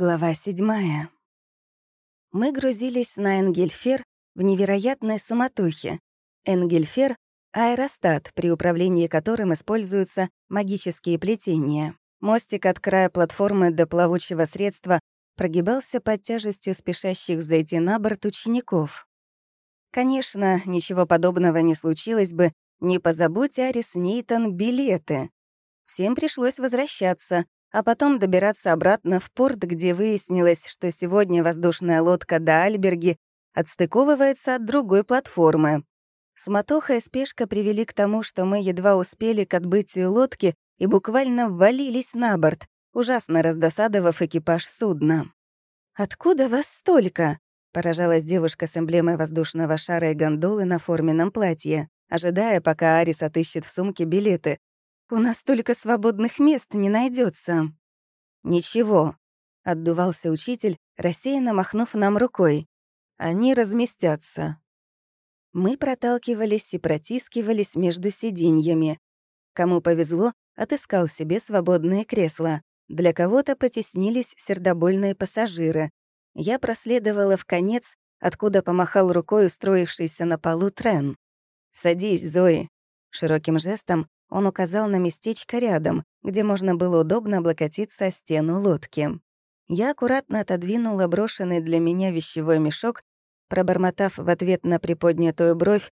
Глава седьмая. Мы грузились на Энгельфер в невероятной суматохе. Энгельфер — аэростат, при управлении которым используются магические плетения. Мостик от края платформы до плавучего средства прогибался под тяжестью спешащих зайти на борт учеников. Конечно, ничего подобного не случилось бы, не позабудь Арис Нейтон билеты. Всем пришлось возвращаться, а потом добираться обратно в порт, где выяснилось, что сегодня воздушная лодка до Альберги отстыковывается от другой платформы. Суматоха и спешка привели к тому, что мы едва успели к отбытию лодки и буквально ввалились на борт, ужасно раздосадовав экипаж судна. «Откуда вас столько?» — поражалась девушка с эмблемой воздушного шара и гондолы на форменном платье, ожидая, пока Арис отыщет в сумке билеты, у нас только свободных мест не найдется. Ничего, отдувался учитель, рассеянно махнув нам рукой. Они разместятся. Мы проталкивались и протискивались между сиденьями. Кому повезло, отыскал себе свободные кресла. Для кого-то потеснились сердобольные пассажиры. Я проследовала в конец, откуда помахал рукой устроившийся на полу Трен. «Садись, Зои». Широким жестом он указал на местечко рядом, где можно было удобно облокотиться о стену лодки. Я аккуратно отодвинула брошенный для меня вещевой мешок, пробормотав в ответ на приподнятую бровь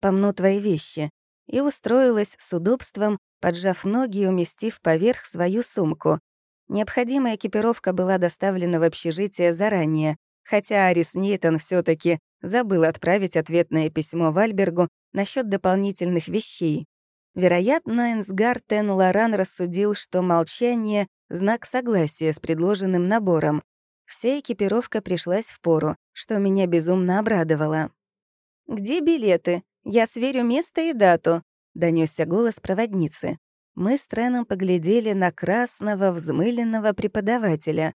«помну твои вещи», и устроилась с удобством, поджав ноги и уместив поверх свою сумку. Необходимая экипировка была доставлена в общежитие заранее, хотя Арис Нейтон все таки забыл отправить ответное письмо Вальбергу насчет дополнительных вещей. Вероятно, Энсгар Тен Лоран рассудил, что молчание — знак согласия с предложенным набором. Вся экипировка пришлась в пору, что меня безумно обрадовало. «Где билеты? Я сверю место и дату», — донесся голос проводницы. Мы с Треном поглядели на красного, взмыленного преподавателя.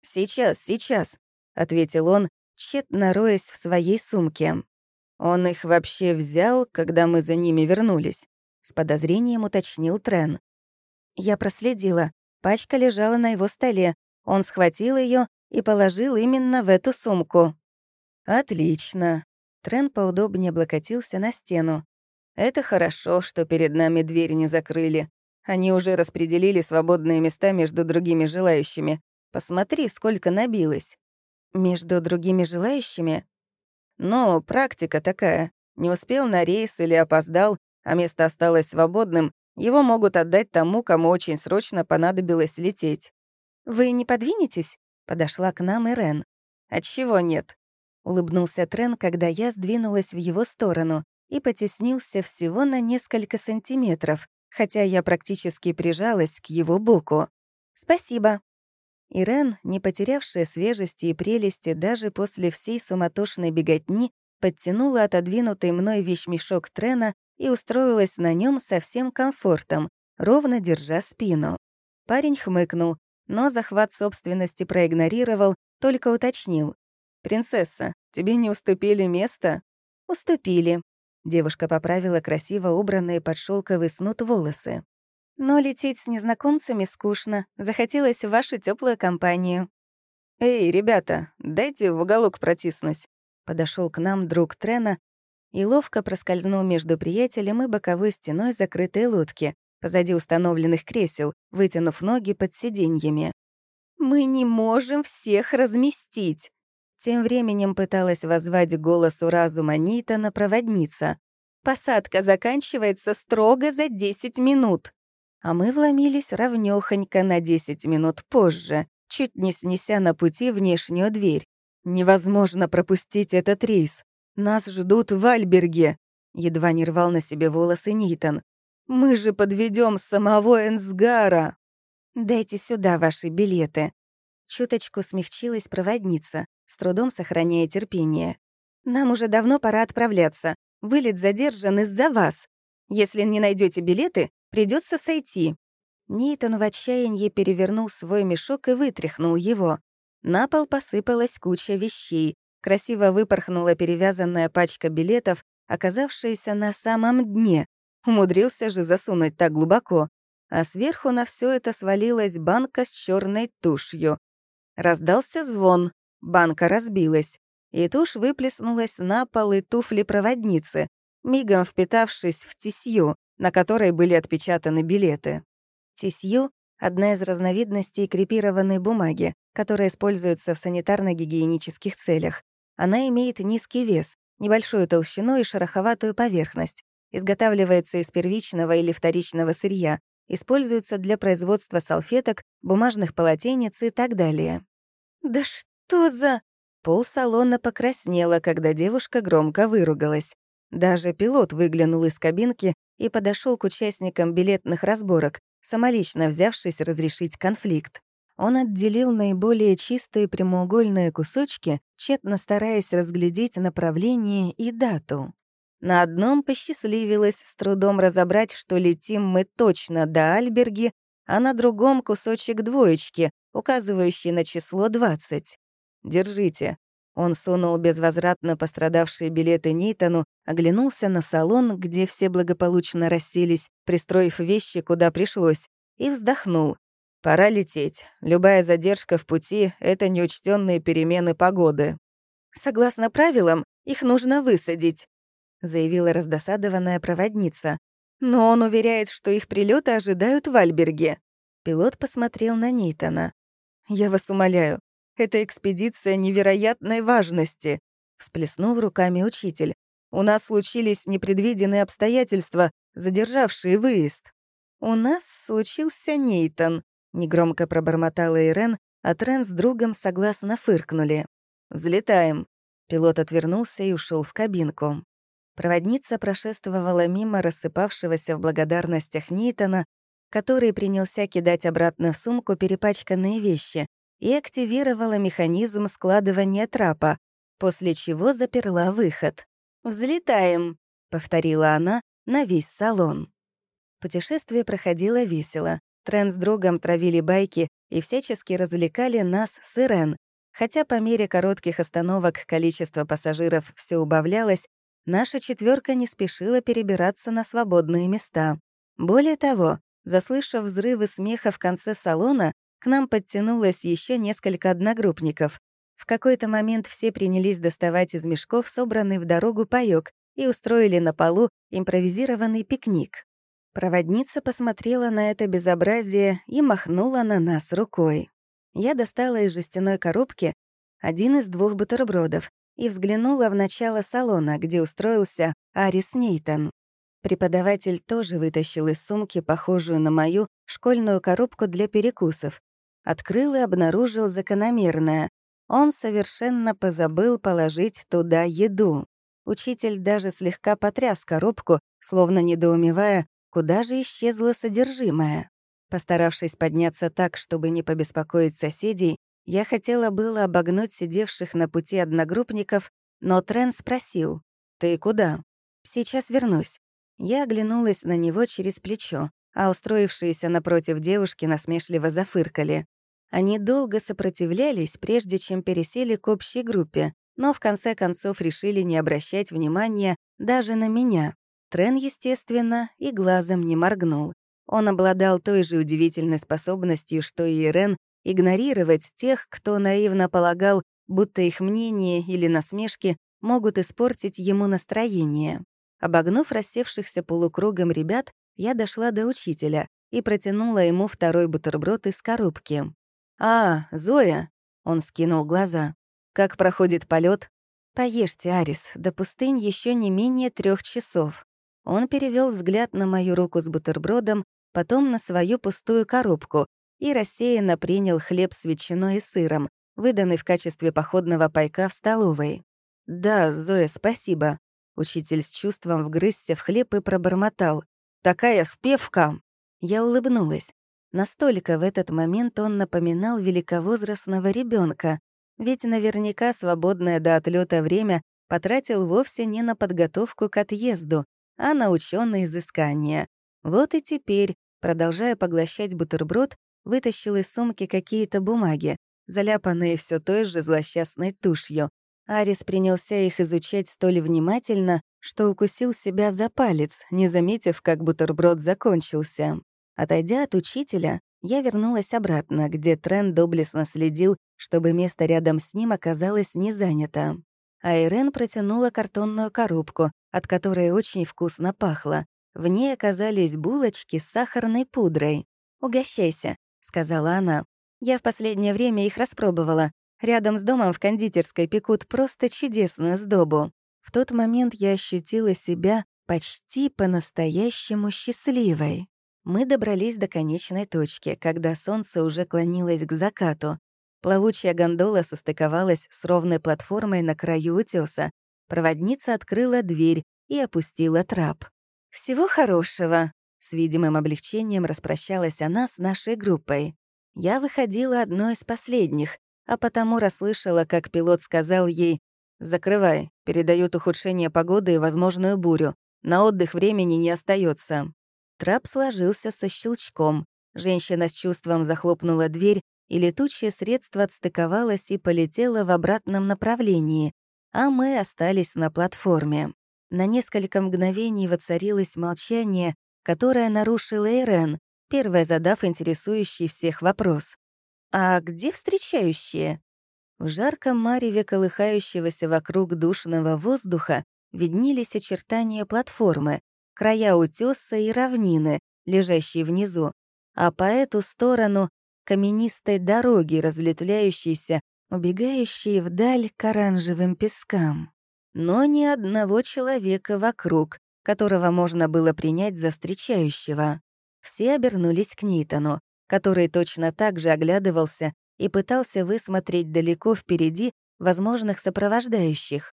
«Сейчас, сейчас», — ответил он, тщетно роясь в своей сумке. Он их вообще взял, когда мы за ними вернулись. С подозрением уточнил Трен. Я проследила. Пачка лежала на его столе. Он схватил ее и положил именно в эту сумку. «Отлично». Трен поудобнее облокотился на стену. «Это хорошо, что перед нами дверь не закрыли. Они уже распределили свободные места между другими желающими. Посмотри, сколько набилось». «Между другими желающими?» «Ну, практика такая. Не успел на рейс или опоздал, а место осталось свободным, его могут отдать тому, кому очень срочно понадобилось лететь. «Вы не подвинетесь?» — подошла к нам Ирен. «Отчего нет?» — улыбнулся Трен, когда я сдвинулась в его сторону и потеснился всего на несколько сантиметров, хотя я практически прижалась к его боку. «Спасибо». Ирен, не потерявшая свежести и прелести даже после всей суматошной беготни, подтянула отодвинутый мной вещмешок Трена и устроилась на нем со всем комфортом, ровно держа спину. Парень хмыкнул, но захват собственности проигнорировал, только уточнил. «Принцесса, тебе не уступили место?» «Уступили». Девушка поправила красиво убранные под шелковый снуд волосы. «Но лететь с незнакомцами скучно. Захотелось в вашу теплую компанию». «Эй, ребята, дайте в уголок протиснусь». Подошел к нам друг Трена и ловко проскользнул между приятелем и боковой стеной закрытой лодки, позади установленных кресел, вытянув ноги под сиденьями. «Мы не можем всех разместить!» Тем временем пыталась воззвать голосу разума Нитана проводница. «Посадка заканчивается строго за 10 минут!» А мы вломились ровнёхонько на 10 минут позже, чуть не снеся на пути внешнюю дверь. Невозможно пропустить этот рейс. Нас ждут в Альберге!» Едва не рвал на себе волосы Нитон. «Мы же подведем самого Энсгара!» «Дайте сюда ваши билеты!» Чуточку смягчилась проводница, с трудом сохраняя терпение. «Нам уже давно пора отправляться. Вылет задержан из-за вас. Если не найдете билеты, придется сойти». Нейтон в отчаянии перевернул свой мешок и вытряхнул его. На пол посыпалась куча вещей, красиво выпорхнула перевязанная пачка билетов, оказавшаяся на самом дне. Умудрился же засунуть так глубоко. А сверху на все это свалилась банка с черной тушью. Раздался звон, банка разбилась, и тушь выплеснулась на пол и туфли проводницы, мигом впитавшись в тисью, на которой были отпечатаны билеты. Тисью — одна из разновидностей крепированной бумаги, которая используется в санитарно-гигиенических целях. Она имеет низкий вес, небольшую толщину и шероховатую поверхность, изготавливается из первичного или вторичного сырья, используется для производства салфеток, бумажных полотенец и так далее. «Да что за...» Пол салона покраснело, когда девушка громко выругалась. Даже пилот выглянул из кабинки и подошел к участникам билетных разборок, самолично взявшись разрешить конфликт. Он отделил наиболее чистые прямоугольные кусочки, тщетно стараясь разглядеть направление и дату. На одном посчастливилось с трудом разобрать, что летим мы точно до Альберги, а на другом кусочек двоечки, указывающий на число 20. «Держите». Он сунул безвозвратно пострадавшие билеты Нейтану, оглянулся на салон, где все благополучно расселись, пристроив вещи, куда пришлось, и вздохнул. «Пора лететь. Любая задержка в пути — это неучтенные перемены погоды». «Согласно правилам, их нужно высадить», — заявила раздосадованная проводница. «Но он уверяет, что их прилеты ожидают в Альберге». Пилот посмотрел на Нейтана. «Я вас умоляю, эта экспедиция невероятной важности», — всплеснул руками учитель. «У нас случились непредвиденные обстоятельства, задержавшие выезд». «У нас случился Нейтан», — негромко пробормотала Ирен, а Трен с другом согласно фыркнули. «Взлетаем». Пилот отвернулся и ушел в кабинку. Проводница прошествовала мимо рассыпавшегося в благодарностях Нейтана, который принялся кидать обратно в сумку перепачканные вещи, и активировала механизм складывания трапа, после чего заперла выход. «Взлетаем», — повторила она на весь салон. Путешествие проходило весело. Трен с другом травили байки и всячески развлекали нас с Ирен. Хотя по мере коротких остановок количество пассажиров все убавлялось, наша четверка не спешила перебираться на свободные места. Более того, заслышав взрывы смеха в конце салона, к нам подтянулось еще несколько одногруппников. В какой-то момент все принялись доставать из мешков собранный в дорогу паёк и устроили на полу импровизированный пикник. Проводница посмотрела на это безобразие и махнула на нас рукой. Я достала из жестяной коробки один из двух бутербродов и взглянула в начало салона, где устроился Арис Нейтон. Преподаватель тоже вытащил из сумки, похожую на мою, школьную коробку для перекусов. Открыл и обнаружил закономерное. Он совершенно позабыл положить туда еду. Учитель даже слегка потряс коробку, словно недоумевая, куда же исчезло содержимое. Постаравшись подняться так, чтобы не побеспокоить соседей, я хотела было обогнуть сидевших на пути одногруппников, но Трен спросил, «Ты куда?» «Сейчас вернусь». Я оглянулась на него через плечо, а устроившиеся напротив девушки насмешливо зафыркали. Они долго сопротивлялись, прежде чем пересели к общей группе, но в конце концов решили не обращать внимания даже на меня. Трен, естественно, и глазом не моргнул. Он обладал той же удивительной способностью, что и Ирен, игнорировать тех, кто наивно полагал, будто их мнение или насмешки могут испортить ему настроение. Обогнув рассевшихся полукругом ребят, я дошла до учителя и протянула ему второй бутерброд из коробки. «А, Зоя!» — он скинул глаза. «Как проходит полет? «Поешьте, Арис, до пустынь еще не менее трех часов». Он перевел взгляд на мою руку с бутербродом, потом на свою пустую коробку, и рассеянно принял хлеб с ветчиной и сыром, выданный в качестве походного пайка в столовой. «Да, Зоя, спасибо». Учитель с чувством вгрызся в хлеб и пробормотал. «Такая спевка!» Я улыбнулась. Настолько в этот момент он напоминал великовозрастного ребенка, ведь наверняка свободное до отлета время потратил вовсе не на подготовку к отъезду, а на ученые изыскания. Вот и теперь, продолжая поглощать бутерброд, вытащил из сумки какие-то бумаги, заляпанные все той же злосчастной тушью. Арис принялся их изучать столь внимательно, что укусил себя за палец, не заметив, как бутерброд закончился. Отойдя от учителя, Я вернулась обратно, где Трен доблестно следил, чтобы место рядом с ним оказалось не занято. А Ирен протянула картонную коробку, от которой очень вкусно пахло. В ней оказались булочки с сахарной пудрой. «Угощайся», — сказала она. «Я в последнее время их распробовала. Рядом с домом в кондитерской пекут просто чудесную сдобу». В тот момент я ощутила себя почти по-настоящему счастливой. Мы добрались до конечной точки, когда солнце уже клонилось к закату. Плавучая гондола состыковалась с ровной платформой на краю утёса. Проводница открыла дверь и опустила трап. «Всего хорошего!» С видимым облегчением распрощалась она с нашей группой. Я выходила одной из последних, а потому расслышала, как пилот сказал ей «Закрывай, передают ухудшение погоды и возможную бурю. На отдых времени не остается. Трап сложился со щелчком. Женщина с чувством захлопнула дверь, и летучее средство отстыковалось и полетело в обратном направлении, а мы остались на платформе. На несколько мгновений воцарилось молчание, которое нарушила Ирен, первая задав интересующий всех вопрос. «А где встречающие?» В жарком мареве колыхающегося вокруг душного воздуха виднелись очертания платформы, края утёса и равнины, лежащие внизу, а по эту сторону — каменистой дороги, разветвляющейся, убегающей вдаль к оранжевым пескам. Но ни одного человека вокруг, которого можно было принять за встречающего. Все обернулись к Нитону, который точно так же оглядывался и пытался высмотреть далеко впереди возможных сопровождающих.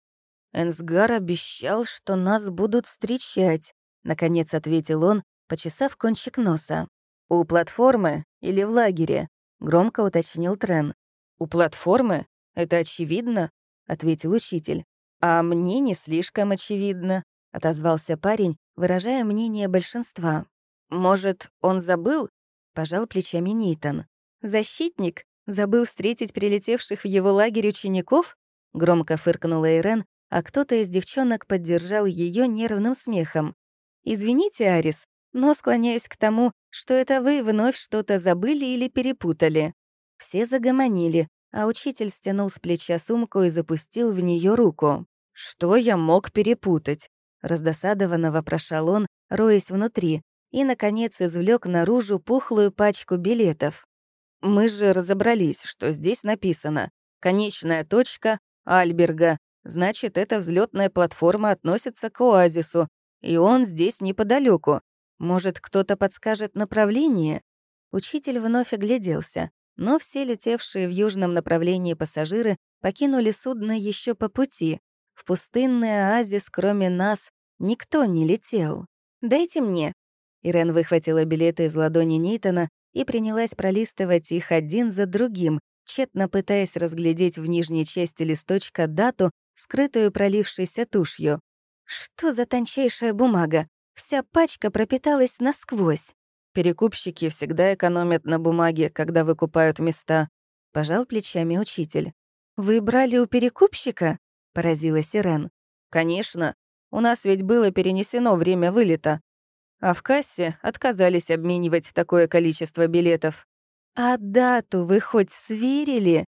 Энсгар обещал, что нас будут встречать, — наконец ответил он, почесав кончик носа. «У платформы или в лагере?» — громко уточнил Трен. «У платформы? Это очевидно?» — ответил учитель. «А мне не слишком очевидно», — отозвался парень, выражая мнение большинства. «Может, он забыл?» — пожал плечами Нейтан. «Защитник? Забыл встретить прилетевших в его лагерь учеников?» — громко фыркнула Ирен, а кто-то из девчонок поддержал ее нервным смехом. Извините, Арис, но склоняюсь к тому, что это вы вновь что-то забыли или перепутали». Все загомонили, а учитель стянул с плеча сумку и запустил в нее руку. «Что я мог перепутать?» Раздосадованно вопрошал он, роясь внутри, и, наконец, извлек наружу пухлую пачку билетов. «Мы же разобрались, что здесь написано. Конечная точка Альберга. Значит, эта взлетная платформа относится к оазису, и он здесь неподалеку. Может, кто-то подскажет направление?» Учитель вновь огляделся, но все летевшие в южном направлении пассажиры покинули судно еще по пути. В пустынный оазис, кроме нас, никто не летел. «Дайте мне». Ирен выхватила билеты из ладони Нейтона и принялась пролистывать их один за другим, тщетно пытаясь разглядеть в нижней части листочка дату, скрытую пролившейся тушью. Что за тончайшая бумага? Вся пачка пропиталась насквозь. Перекупщики всегда экономят на бумаге, когда выкупают места. Пожал плечами учитель. «Вы брали у перекупщика?» — поразилась Ирен. «Конечно. У нас ведь было перенесено время вылета. А в кассе отказались обменивать такое количество билетов». «А дату вы хоть сверили?»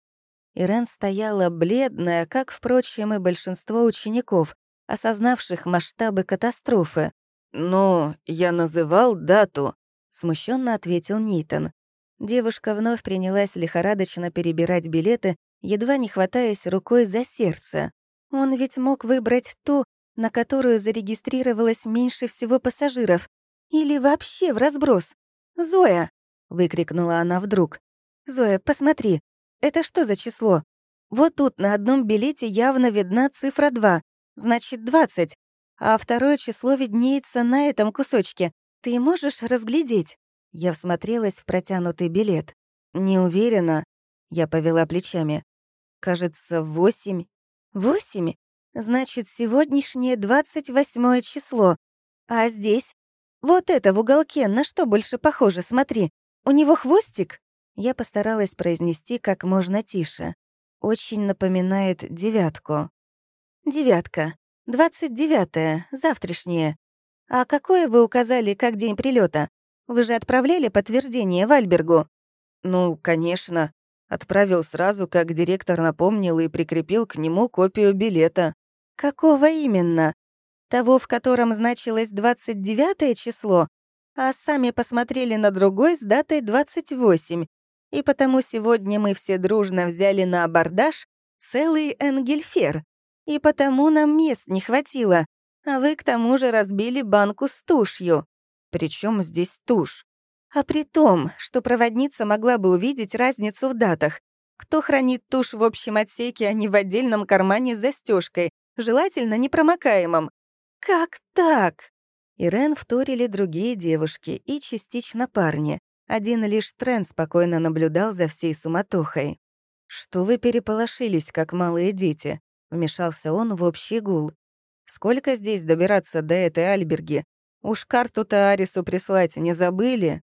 Ирен стояла бледная, как, впрочем, и большинство учеников, осознавших масштабы катастрофы. «Ну, я называл дату», — смущенно ответил Нейтон. Девушка вновь принялась лихорадочно перебирать билеты, едва не хватаясь рукой за сердце. Он ведь мог выбрать ту, на которую зарегистрировалось меньше всего пассажиров. Или вообще в разброс. «Зоя!» — выкрикнула она вдруг. «Зоя, посмотри, это что за число? Вот тут на одном билете явно видна цифра 2 значит 20, а второе число виднеется на этом кусочке. Ты можешь разглядеть?» Я всмотрелась в протянутый билет. «Не уверена». Я повела плечами. «Кажется, восемь». «Восемь? Значит, сегодняшнее двадцать восьмое число. А здесь? Вот это в уголке, на что больше похоже, смотри. У него хвостик?» Я постаралась произнести как можно тише. Очень напоминает девятку. «Девятка. Двадцать девятое. Завтрашнее. А какое вы указали как день прилета? Вы же отправляли подтверждение Вальбергу?» «Ну, конечно. Отправил сразу, как директор напомнил и прикрепил к нему копию билета». «Какого именно? Того, в котором значилось 29 число? А сами посмотрели на другой с датой 28. И потому сегодня мы все дружно взяли на абордаж целый Энгельфер. И потому нам мест не хватило. А вы к тому же разбили банку с тушью. Причем здесь тушь? А при том, что проводница могла бы увидеть разницу в датах. Кто хранит тушь в общем отсеке, а не в отдельном кармане с застежкой, желательно непромокаемом? Как так? Ирен вторили другие девушки и частично парни. Один лишь Трен спокойно наблюдал за всей суматохой. «Что вы переполошились, как малые дети?» — вмешался он в общий гул. «Сколько здесь добираться до этой Альберги? Уж карту-то Арису прислать не забыли?»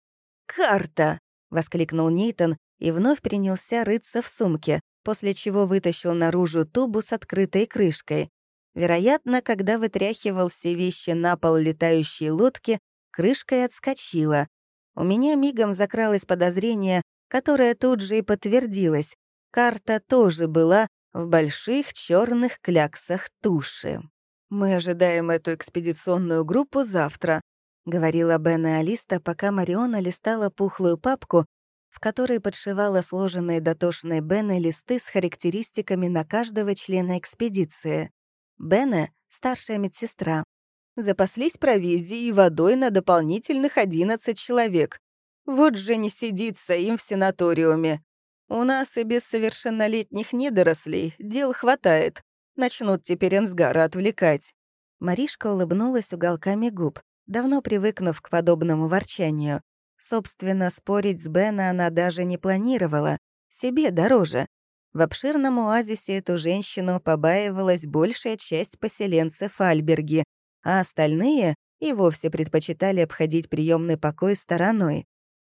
«Карта!» — воскликнул Нейтон и вновь принялся рыться в сумке, после чего вытащил наружу тубу с открытой крышкой. Вероятно, когда вытряхивал все вещи на пол летающей лодки, крышка и отскочила. У меня мигом закралось подозрение, которое тут же и подтвердилось. Карта тоже была в больших черных кляксах туши. «Мы ожидаем эту экспедиционную группу завтра», — говорила Бен и Алиста, пока Мариона листала пухлую папку, в которой подшивала сложенные дотошной Бены листы с характеристиками на каждого члена экспедиции. Бене — старшая медсестра. Запаслись провизией и водой на дополнительных 11 человек. Вот же не сидится им в санаториуме. У нас и без совершеннолетних недорослей дел хватает. Начнут теперь Энсгара отвлекать». Маришка улыбнулась уголками губ, давно привыкнув к подобному ворчанию. Собственно, спорить с Бена она даже не планировала. Себе дороже. В обширном оазисе эту женщину побаивалась большая часть поселенцев Альберги, а остальные и вовсе предпочитали обходить приемный покой стороной.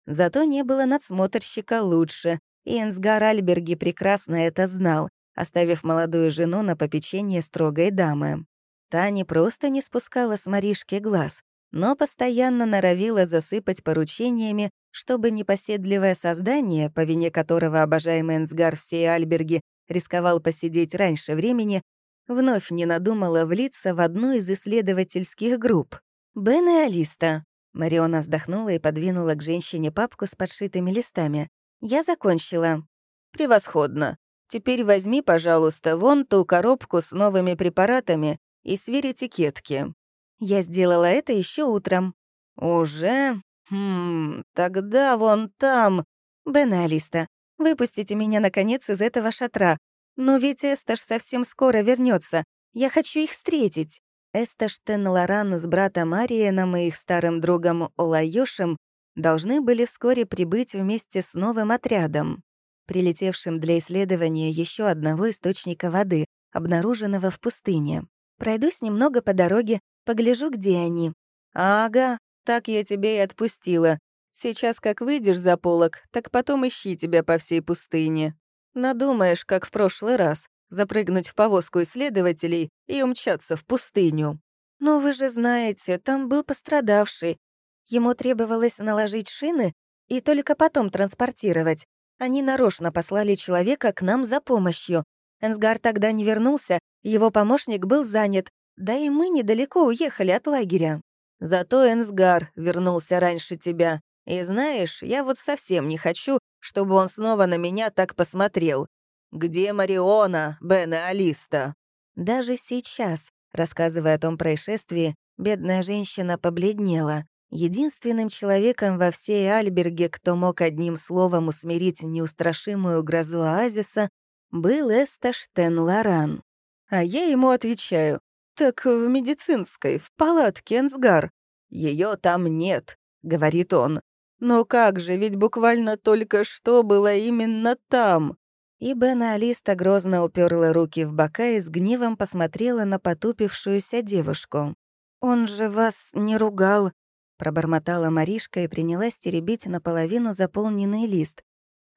Зато не было надсмотрщика лучше, и Энсгар Альберги прекрасно это знал, оставив молодую жену на попечение строгой дамы. Та не просто не спускала с Маришки глаз, но постоянно норовила засыпать поручениями, чтобы непоседливое создание, по вине которого обожаемый Энсгар всей Альберги рисковал посидеть раньше времени, вновь не надумала влиться в одну из исследовательских групп. «Бен и Алиста». Мариона вздохнула и подвинула к женщине папку с подшитыми листами. «Я закончила». «Превосходно. Теперь возьми, пожалуйста, вон ту коробку с новыми препаратами и сверь этикетки». Я сделала это еще утром. «Уже? Хм, тогда вон там...» «Бен Алиста, выпустите меня, наконец, из этого шатра. Но ведь Эсташ совсем скоро вернется. Я хочу их встретить». Эсташ Тен-Лоран с братом Ариеном и их старым другом Олайошем должны были вскоре прибыть вместе с новым отрядом, прилетевшим для исследования еще одного источника воды, обнаруженного в пустыне. Пройдусь немного по дороге, Погляжу, где они». «Ага, так я тебе и отпустила. Сейчас как выйдешь за полок, так потом ищи тебя по всей пустыне. Надумаешь, как в прошлый раз, запрыгнуть в повозку исследователей и умчаться в пустыню». «Но вы же знаете, там был пострадавший. Ему требовалось наложить шины и только потом транспортировать. Они нарочно послали человека к нам за помощью. Энсгар тогда не вернулся, его помощник был занят, да и мы недалеко уехали от лагеря. Зато Энсгар вернулся раньше тебя. И знаешь, я вот совсем не хочу, чтобы он снова на меня так посмотрел. Где Мариона, Бен и Алиста?» Даже сейчас, рассказывая о том происшествии, бедная женщина побледнела. Единственным человеком во всей Альберге, кто мог одним словом усмирить неустрашимую грозу оазиса, был Эсташтен Лоран. А я ему отвечаю, «Так в медицинской, в палатке Энсгар. Ее там нет», — говорит он. «Но как же, ведь буквально только что было именно там». И Бена Алиста грозно уперла руки в бока и с гневом посмотрела на потупившуюся девушку. «Он же вас не ругал», — пробормотала Маришка и принялась теребить наполовину заполненный лист,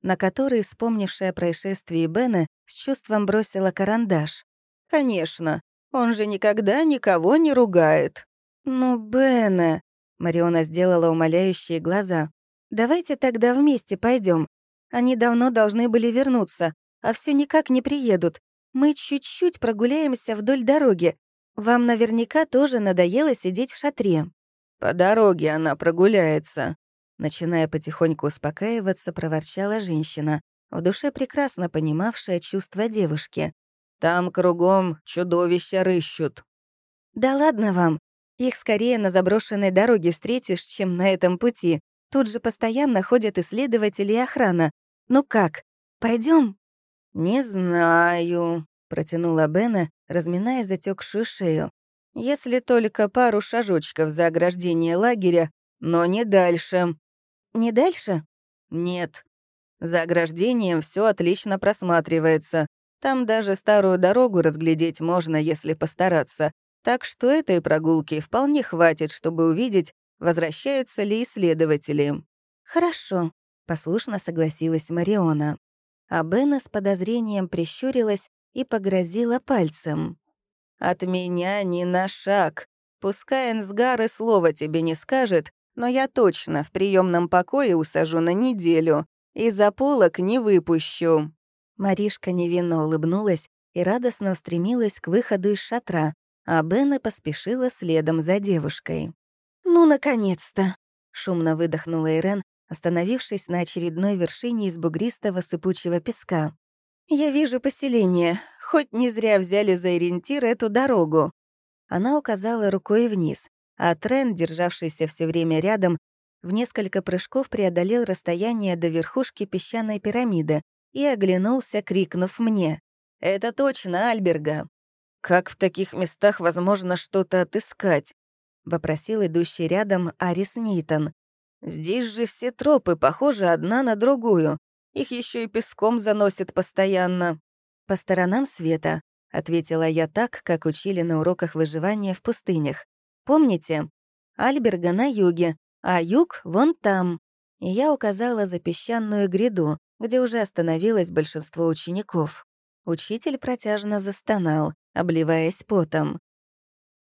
на который, вспомнившая о происшествии Бена, с чувством бросила карандаш. «Конечно, он же никогда никого не ругает». «Ну, Бена...» Мариона сделала умоляющие глаза. «Давайте тогда вместе пойдем. Они давно должны были вернуться, а все никак не приедут. Мы чуть-чуть прогуляемся вдоль дороги. Вам наверняка тоже надоело сидеть в шатре». «По дороге она прогуляется», — начиная потихоньку успокаиваться, проворчала женщина, в душе прекрасно понимавшая чувства девушки. «Там кругом чудовища рыщут». «Да ладно вам. Их скорее на заброшенной дороге встретишь, чем на этом пути. Тут же постоянно ходят исследователи и охрана. Ну как, пойдем? «Не знаю», — протянула Бена, разминая затекшую шею. «Если только пару шажочков за ограждение лагеря, но не дальше». «Не дальше?» «Нет. За ограждением все отлично просматривается. Там даже старую дорогу разглядеть можно, если постараться. Так что этой прогулки вполне хватит, чтобы увидеть, возвращаются ли исследователи. «Хорошо», — послушно согласилась Мариона. А Бена с подозрением прищурилась и погрозила пальцем. «От меня ни на шаг. Пускай Энсгар и слова тебе не скажет, но я точно в приемном покое усажу на неделю и за полок не выпущу». Маришка невинно улыбнулась и радостно устремилась к выходу из шатра, а Бена поспешила следом за девушкой. «Ну, наконец-то!» — шумно выдохнула Ирен, остановившись на очередной вершине из бугристого сыпучего песка. «Я вижу поселение. Хоть не зря взяли за ориентир эту дорогу». Она указала рукой вниз, а Трен, державшийся все время рядом, в несколько прыжков преодолел расстояние до верхушки песчаной пирамиды и оглянулся, крикнув мне. «Это точно Альберга!» «Как в таких местах возможно что-то отыскать?» — вопросил идущий рядом Арис Нейтон. «Здесь же все тропы похожи одна на другую. Их еще и песком заносит постоянно». «По сторонам света», — ответила я так, как учили на уроках выживания в пустынях. «Помните? Альберга на юге, а юг вон там». И я указала за песчаную гряду, где уже остановилось большинство учеников. Учитель протяжно застонал, обливаясь потом.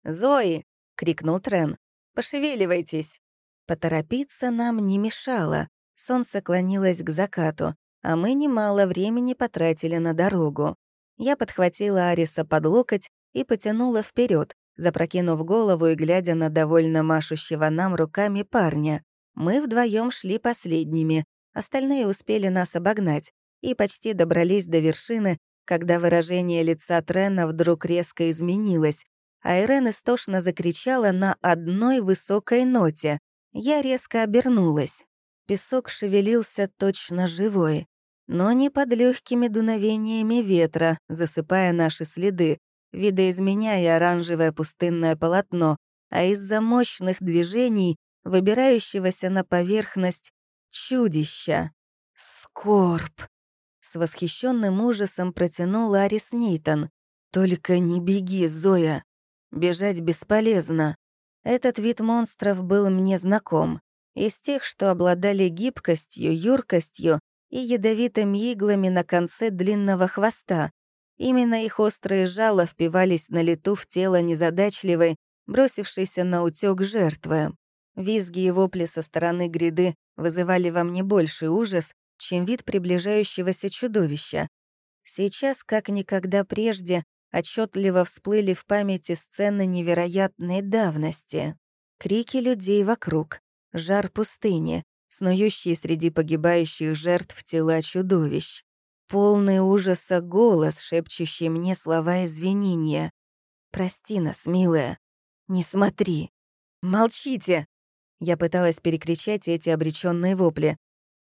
«Зои, — крикнул Трен. «Пошевеливайтесь!» Поторопиться нам не мешало. Солнце клонилось к закату, а мы немало времени потратили на дорогу. Я подхватила Ариса под локоть и потянула вперед, запрокинув голову и глядя на довольно машущего нам руками парня. Мы вдвоем шли последними, остальные успели нас обогнать и почти добрались до вершины, когда выражение лица Трена вдруг резко изменилось, а Ирен истошно закричала на одной высокой ноте. Я резко обернулась. Песок шевелился точно живой, но не под легкими дуновениями ветра, засыпая наши следы, видоизменяя оранжевое пустынное полотно, а из-за мощных движений, выбирающегося на поверхность чудища. Скорб! С восхищенным ужасом протянул Арис Нейтон. «Только не беги, Зоя!» Бежать бесполезно. Этот вид монстров был мне знаком. Из тех, что обладали гибкостью, юркостью и ядовитыми иглами на конце длинного хвоста. Именно их острые жало впивались на лету в тело незадачливой, бросившейся на утёк жертвы. Визги и вопли со стороны гряды вызывали во мне больший ужас, чем вид приближающегося чудовища. Сейчас, как никогда прежде, отчетливо всплыли в памяти сцены невероятной давности. Крики людей вокруг, жар пустыни, снующие среди погибающих жертв тела чудовищ. Полный ужаса голос, шепчущий мне слова извинения. «Прости нас, милая. Не смотри. Молчите!» Я пыталась перекричать эти обреченные вопли.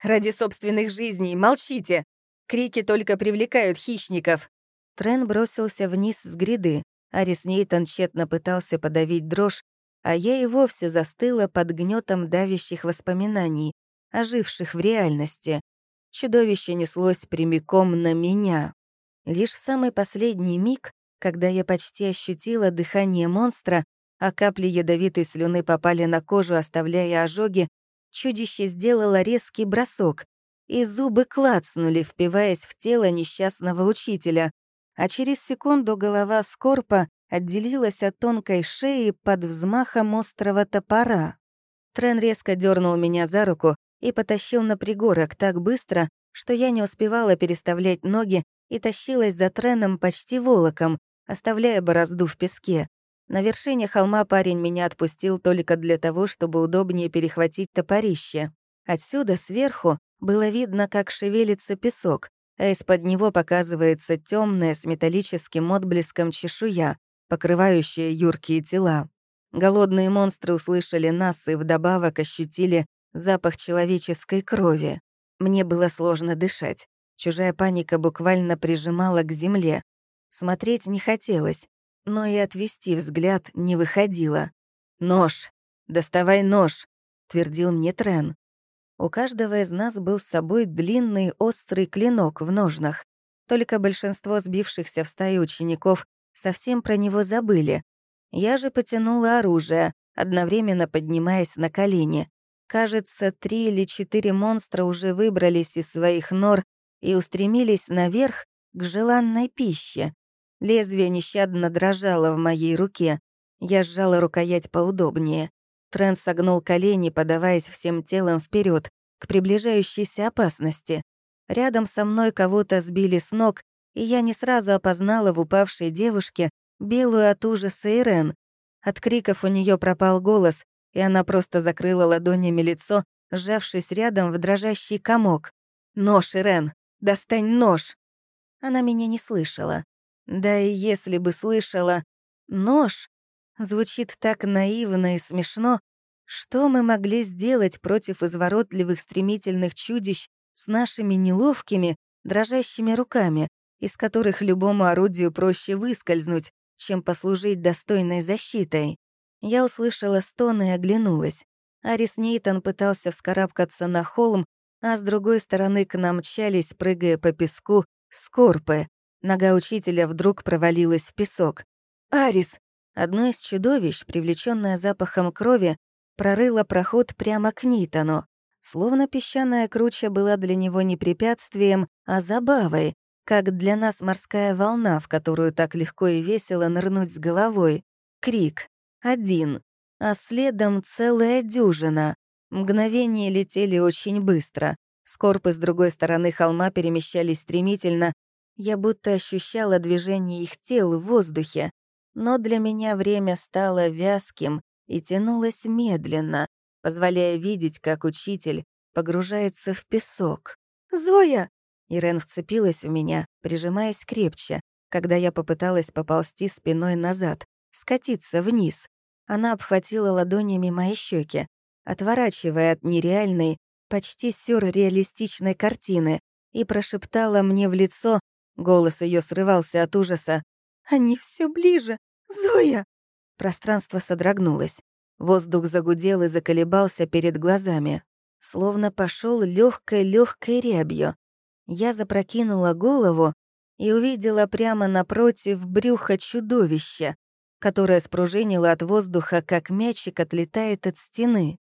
«Ради собственных жизней, молчите! Крики только привлекают хищников!» Трен бросился вниз с гряды. Арис Нейтан тщетно пытался подавить дрожь, а я и вовсе застыла под гнетом давящих воспоминаний, оживших в реальности. Чудовище неслось прямиком на меня. Лишь в самый последний миг, когда я почти ощутила дыхание монстра, а капли ядовитой слюны попали на кожу, оставляя ожоги, чудище сделало резкий бросок, и зубы клацнули, впиваясь в тело несчастного учителя а через секунду голова Скорпа отделилась от тонкой шеи под взмахом острого топора. Трен резко дернул меня за руку и потащил на пригорок так быстро, что я не успевала переставлять ноги и тащилась за Треном почти волоком, оставляя борозду в песке. На вершине холма парень меня отпустил только для того, чтобы удобнее перехватить топорище. Отсюда, сверху, было видно, как шевелится песок, а из-под него показывается темная с металлическим отблеском чешуя, покрывающая юркие тела. Голодные монстры услышали нас и вдобавок ощутили запах человеческой крови. Мне было сложно дышать. Чужая паника буквально прижимала к земле. Смотреть не хотелось, но и отвести взгляд не выходило. «Нож! Доставай нож!» — твердил мне Трен. У каждого из нас был с собой длинный острый клинок в ножнах. Только большинство сбившихся в стаю учеников совсем про него забыли. Я же потянула оружие, одновременно поднимаясь на колени. Кажется, три или четыре монстра уже выбрались из своих нор и устремились наверх к желанной пище. Лезвие нещадно дрожало в моей руке. Я сжала рукоять поудобнее. Трент согнул колени, подаваясь всем телом вперед к приближающейся опасности. Рядом со мной кого-то сбили с ног, и я не сразу опознала в упавшей девушке белую от ужаса Ирен. От криков у нее пропал голос, и она просто закрыла ладонями лицо, сжавшись рядом в дрожащий комок. «Нож, Ирен! Достань нож!» Она меня не слышала. Да и если бы слышала «нож», звучит так наивно и смешно, что мы могли сделать против изворотливых стремительных чудищ с нашими неловкими, дрожащими руками, из которых любому орудию проще выскользнуть, чем послужить достойной защитой? Я услышала стон и оглянулась. Арис Нейтон пытался вскарабкаться на холм, а с другой стороны к нам мчались, прыгая по песку, скорпы. Нога учителя вдруг провалилась в песок. «Арис!» Одно из чудовищ, привлечённое запахом крови, прорыло проход прямо к Нитону. Словно песчаная круча была для него не препятствием, а забавой, как для нас морская волна, в которую так легко и весело нырнуть с головой. Крик. Один. А следом целая дюжина. Мгновения летели очень быстро. Скорпы с другой стороны холма перемещались стремительно. Я будто ощущала движение их тел в воздухе. Но для меня время стало вязким и тянулось медленно, позволяя видеть, как учитель погружается в песок. «Зоя!» Ирен вцепилась в меня, прижимаясь крепче, когда я попыталась поползти спиной назад, скатиться вниз. Она обхватила ладонями мои щеки, отворачивая от нереальной, почти сюрреалистичной картины, и прошептала мне в лицо, голос ее срывался от ужаса, «Они все ближе! Зоя!» Пространство содрогнулось. Воздух загудел и заколебался перед глазами, словно пошел легкой легкой рябью. Я запрокинула голову и увидела прямо напротив брюха чудовища, которое спружинило от воздуха, как мячик отлетает от стены.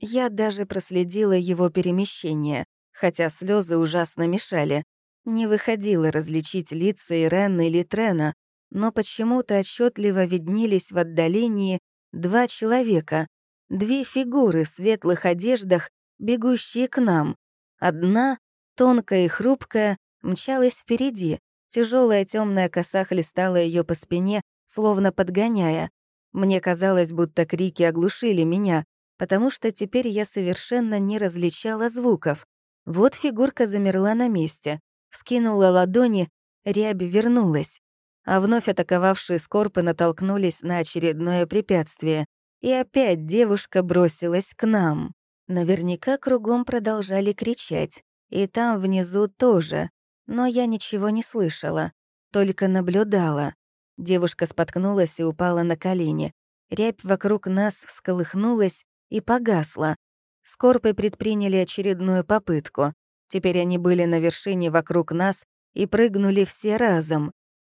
Я даже проследила его перемещение, хотя слезы ужасно мешали. Не выходило различить лица Ирен или Трена, но почему-то отчетливо виднелись в отдалении два человека, две фигуры в светлых одеждах, бегущие к нам. Одна тонкая и хрупкая, мчалась впереди. Тяжелая темная коса хлестала ее по спине, словно подгоняя. Мне казалось, будто крики оглушили меня, потому что теперь я совершенно не различала звуков. Вот фигурка замерла на месте, вскинула ладони, рябь вернулась. А вновь атаковавшие скорпы натолкнулись на очередное препятствие, и опять девушка бросилась к нам. Наверняка кругом продолжали кричать. И там внизу тоже. Но я ничего не слышала, только наблюдала. Девушка споткнулась и упала на колени. Рябь вокруг нас всколыхнулась и погасла. Скорпы предприняли очередную попытку. Теперь они были на вершине вокруг нас и прыгнули все разом.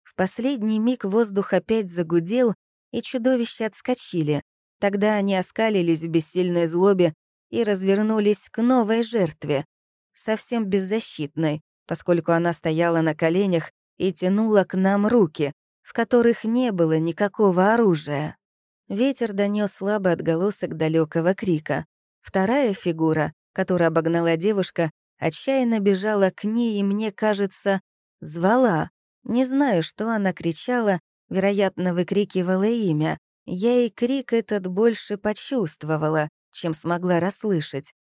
В последний миг воздух опять загудел, и чудовища отскочили. Тогда они оскалились в бессильной злобе и развернулись к новой жертве совсем беззащитной, поскольку она стояла на коленях и тянула к нам руки, в которых не было никакого оружия. Ветер донес слабый отголосок далекого крика. Вторая фигура, которая обогнала девушка, отчаянно бежала к ней и, мне кажется, звала. Не знаю, что она кричала, вероятно, выкрикивала имя. Я и крик этот больше почувствовала, чем смогла расслышать.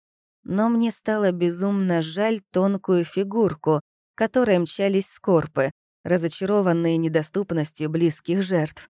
Но мне стало безумно жаль тонкую фигурку, которой мчались скорпы, разочарованные недоступностью близких жертв.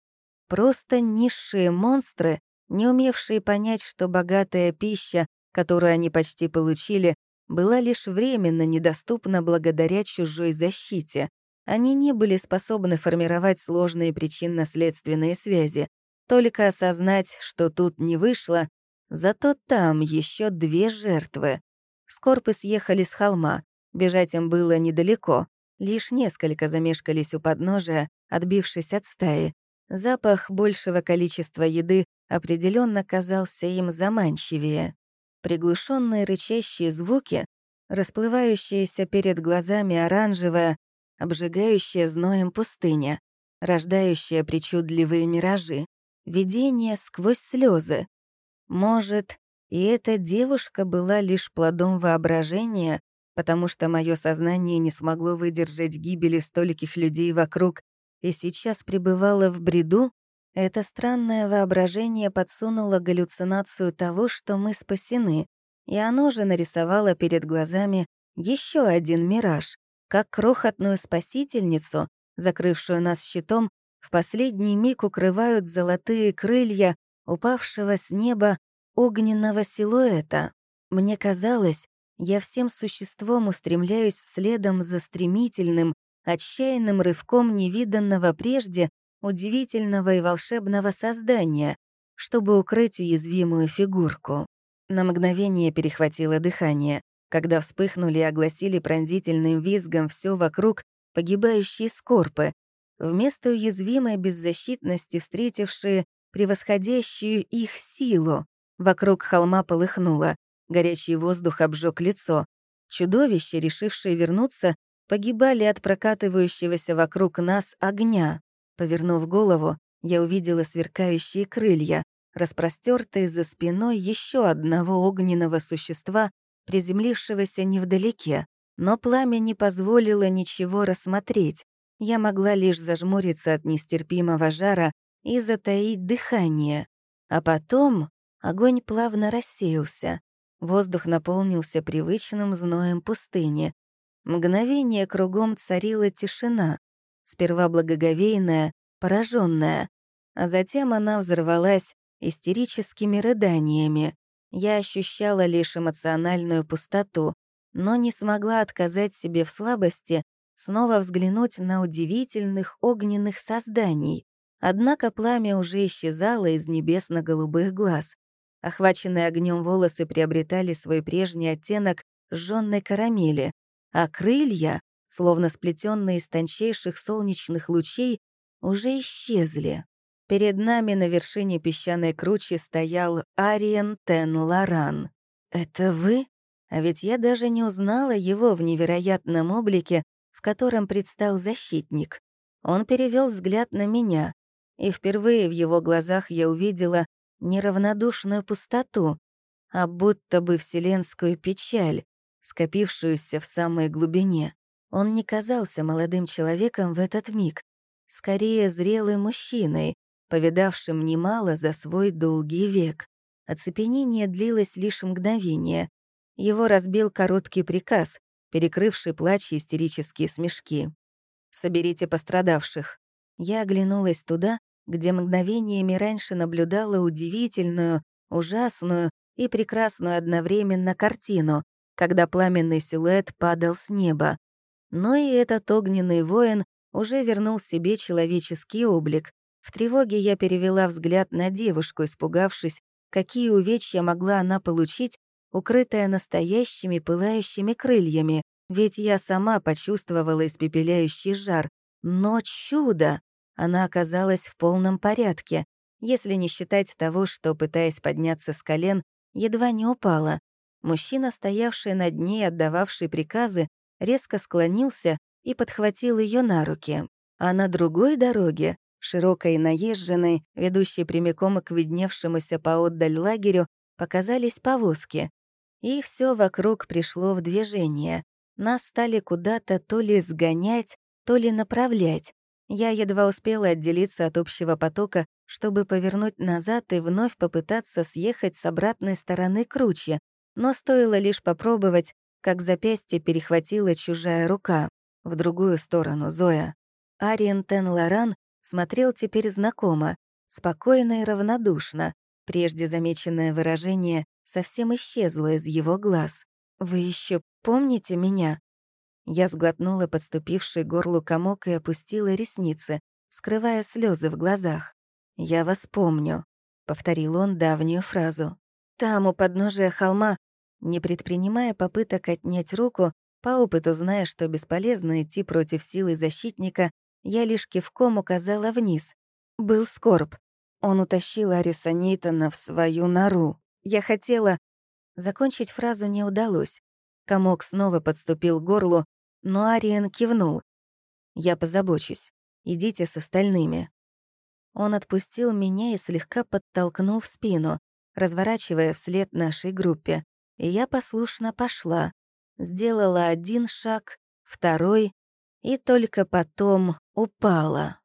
Просто низшие монстры, не умевшие понять, что богатая пища, которую они почти получили, была лишь временно недоступна благодаря чужой защите. Они не были способны формировать сложные причинно-следственные связи, только осознать, что тут не вышло, зато там еще две жертвы. Скорпы съехали с холма, бежать им было недалеко, лишь несколько замешкались у подножия, отбившись от стаи. Запах большего количества еды определенно казался им заманчивее. Приглушенные рычащие звуки, расплывающаяся перед глазами оранжевая, обжигающая зноем пустыня, рождающая причудливые миражи, видение сквозь слезы. Может, и эта девушка была лишь плодом воображения, потому что мое сознание не смогло выдержать гибели стольких людей вокруг и сейчас пребывало в бреду? Это странное воображение подсунуло галлюцинацию того, что мы спасены, и оно же нарисовало перед глазами еще один мираж, как крохотную спасительницу, закрывшую нас щитом, в последний миг укрывают золотые крылья упавшего с неба огненного силуэта. Мне казалось, я всем существом устремляюсь следом за стремительным, отчаянным рывком невиданного прежде удивительного и волшебного создания, чтобы укрыть уязвимую фигурку. На мгновение перехватило дыхание, когда вспыхнули и огласили пронзительным визгом все вокруг погибающие скорпы, вместо уязвимой беззащитности встретившие превосходящую их силу. Вокруг холма полыхнуло, горячий воздух обжег лицо. Чудовища, решившие вернуться, погибали от прокатывающегося вокруг нас огня. Повернув голову, я увидела сверкающие крылья, распростертые за спиной еще одного огненного существа, приземлившегося невдалеке. Но пламя не позволило ничего рассмотреть. Я могла лишь зажмуриться от нестерпимого жара и затаить дыхание. А потом огонь плавно рассеялся. Воздух наполнился привычным зноем пустыни. Мгновение кругом царила тишина, сперва благоговейная, пораженная, а затем она взорвалась истерическими рыданиями. Я ощущала лишь эмоциональную пустоту, но не смогла отказать себе в слабости снова взглянуть на удивительных огненных созданий. Однако пламя уже исчезало из небесно-голубых глаз. Охваченные огнем волосы приобретали свой прежний оттенок жжённой карамели, а крылья словно сплетенные из тончайших солнечных лучей, уже исчезли. Перед нами на вершине песчаной кручи стоял Ариен Тен Лоран. «Это вы? А ведь я даже не узнала его в невероятном облике, в котором предстал защитник. Он перевел взгляд на меня, и впервые в его глазах я увидела неравнодушную пустоту, а будто бы вселенскую печаль, скопившуюся в самой глубине. Он не казался молодым человеком в этот миг, скорее зрелым мужчиной, повидавшим немало за свой долгий век. Оцепенение длилось лишь мгновение. Его разбил короткий приказ, перекрывший плач и истерические смешки. «Соберите пострадавших». Я оглянулась туда, где мгновениями раньше наблюдала удивительную, ужасную и прекрасную одновременно картину, когда пламенный силуэт падал с неба. Но и этот огненный воин уже вернул себе человеческий облик. В тревоге я перевела взгляд на девушку, испугавшись, какие увечья могла она получить, укрытая настоящими пылающими крыльями, ведь я сама почувствовала испепеляющий жар. Но чудо! Она оказалась в полном порядке, если не считать того, что, пытаясь подняться с колен, едва не упала. Мужчина, стоявший над ней, отдававший приказы, резко склонился и подхватил ее на руки. А на другой дороге, широкой и наезженной, ведущей прямиком к видневшемуся поотдаль лагерю, показались повозки. И все вокруг пришло в движение. Нас стали куда-то то ли сгонять, то ли направлять. Я едва успела отделиться от общего потока, чтобы повернуть назад и вновь попытаться съехать с обратной стороны круче, но стоило лишь попробовать, как запястье перехватила чужая рука. В другую сторону, Зоя. Ариен Тен Лоран смотрел теперь знакомо, спокойно и равнодушно. Прежде замеченное выражение совсем исчезло из его глаз. «Вы еще помните меня?» Я сглотнула подступивший горлу комок и опустила ресницы, скрывая слезы в глазах. «Я вас помню», — повторил он давнюю фразу. «Там, у подножия холма, не предпринимая попыток отнять руку, по опыту зная, что бесполезно идти против силы защитника, я лишь кивком указала вниз. Был скорб. Он утащил Ариса Нейтона в свою нору. Я хотела... Закончить фразу не удалось. Комок снова подступил к горлу, но Ариен кивнул. «Я позабочусь. Идите с остальными». Он отпустил меня и слегка подтолкнул в спину, разворачивая вслед нашей группе и я послушно пошла. Сделала один шаг, второй, и только потом упала.